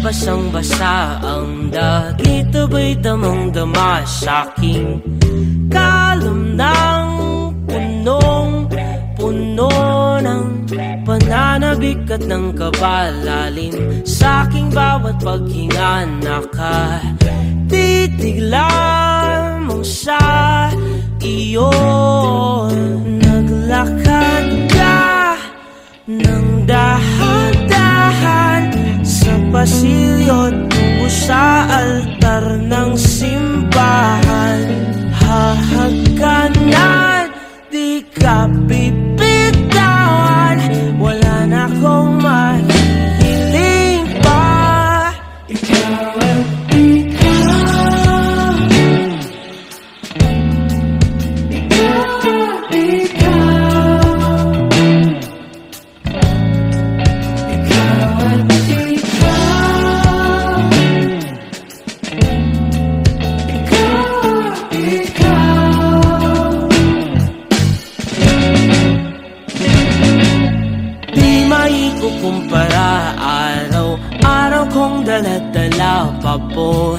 basang-basa ang dati. Tabay damang-dama sa aking kalam ng punong-puno ng pananabik at ng kabalalim? Sa aking bawat paghinga nakatitig lamang sa iyo. Naglak seem Araw-araw kong daladala pa po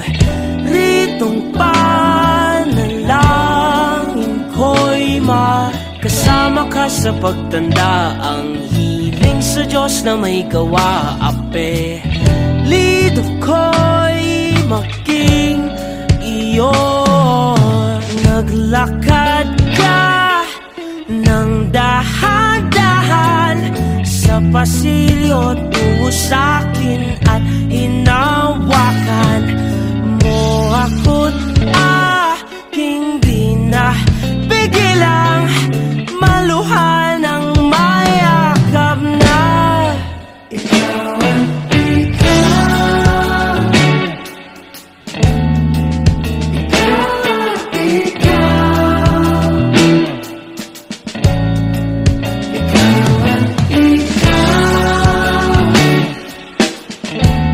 Ritong panalangin ko'y makasama ka sa pagtanda. Ang hiling sa Diyos na may gawa ape. Lido ko'y pasilyo tungo sa'kin at hinawakan mo ako. Nation.